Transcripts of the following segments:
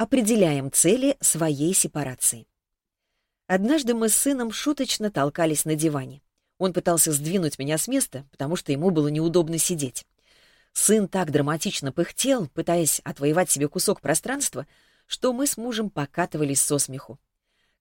определяем цели своей сепарации. Однажды мы с сыном шуточно толкались на диване. Он пытался сдвинуть меня с места, потому что ему было неудобно сидеть. Сын так драматично пыхтел, пытаясь отвоевать себе кусок пространства, что мы с мужем покатывались со смеху.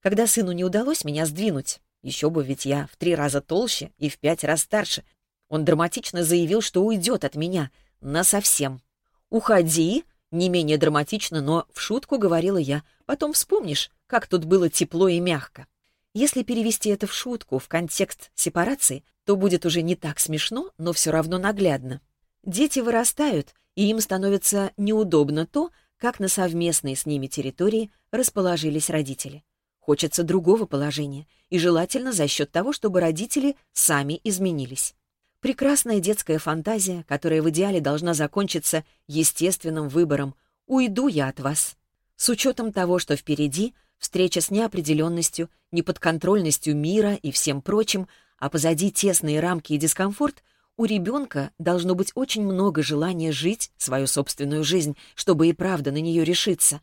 Когда сыну не удалось меня сдвинуть, еще бы, ведь я в три раза толще и в пять раз старше, он драматично заявил, что уйдет от меня насовсем. «Уходи, не менее драматично, но в шутку говорила я. Потом вспомнишь, как тут было тепло и мягко. Если перевести это в шутку, в контекст сепарации, то будет уже не так смешно, но все равно наглядно. Дети вырастают, и им становится неудобно то, как на совместной с ними территории расположились родители. Хочется другого положения, и желательно за счет того, чтобы родители сами изменились. Прекрасная детская фантазия, которая в идеале должна закончиться естественным выбором «Уйду я от вас». С учетом того, что впереди встреча с неопределенностью, неподконтрольностью мира и всем прочим, а позади тесные рамки и дискомфорт, у ребенка должно быть очень много желания жить свою собственную жизнь, чтобы и правда на нее решиться.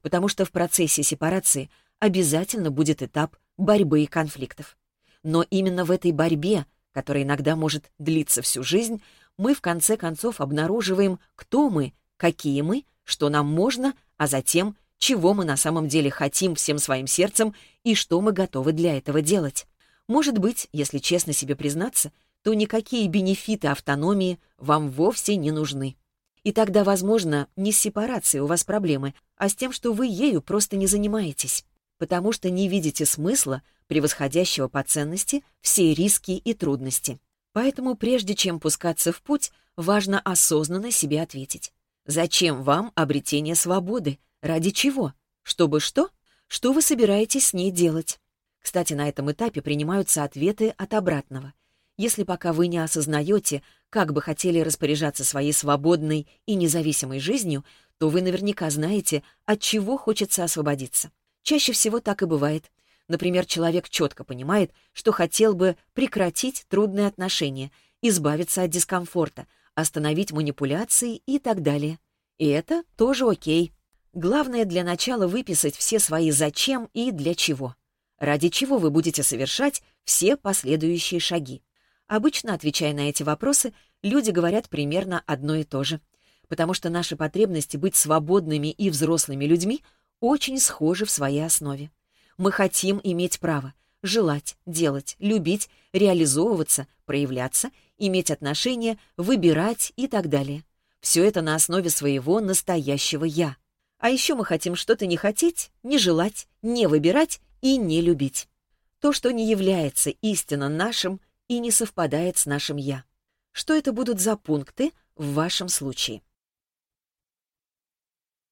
Потому что в процессе сепарации обязательно будет этап борьбы и конфликтов. Но именно в этой борьбе – которые иногда может длиться всю жизнь, мы в конце концов обнаруживаем, кто мы, какие мы, что нам можно, а затем, чего мы на самом деле хотим всем своим сердцем и что мы готовы для этого делать. Может быть, если честно себе признаться, то никакие бенефиты автономии вам вовсе не нужны. И тогда, возможно, не с сепарацией у вас проблемы, а с тем, что вы ею просто не занимаетесь, потому что не видите смысла превосходящего по ценности все риски и трудности. Поэтому прежде чем пускаться в путь, важно осознанно себе ответить. Зачем вам обретение свободы? Ради чего? Чтобы что? Что вы собираетесь с ней делать? Кстати, на этом этапе принимаются ответы от обратного. Если пока вы не осознаете, как бы хотели распоряжаться своей свободной и независимой жизнью, то вы наверняка знаете, от чего хочется освободиться. Чаще всего так и бывает. Например, человек четко понимает, что хотел бы прекратить трудные отношения, избавиться от дискомфорта, остановить манипуляции и так далее. И это тоже окей. Главное для начала выписать все свои «зачем» и «для чего». Ради чего вы будете совершать все последующие шаги. Обычно, отвечая на эти вопросы, люди говорят примерно одно и то же. Потому что наши потребности быть свободными и взрослыми людьми очень схожи в своей основе. Мы хотим иметь право желать, делать, любить, реализовываться, проявляться, иметь отношения, выбирать и так далее. Все это на основе своего настоящего «я». А еще мы хотим что-то не хотеть, не желать, не выбирать и не любить. То, что не является истинно нашим и не совпадает с нашим «я». Что это будут за пункты в вашем случае?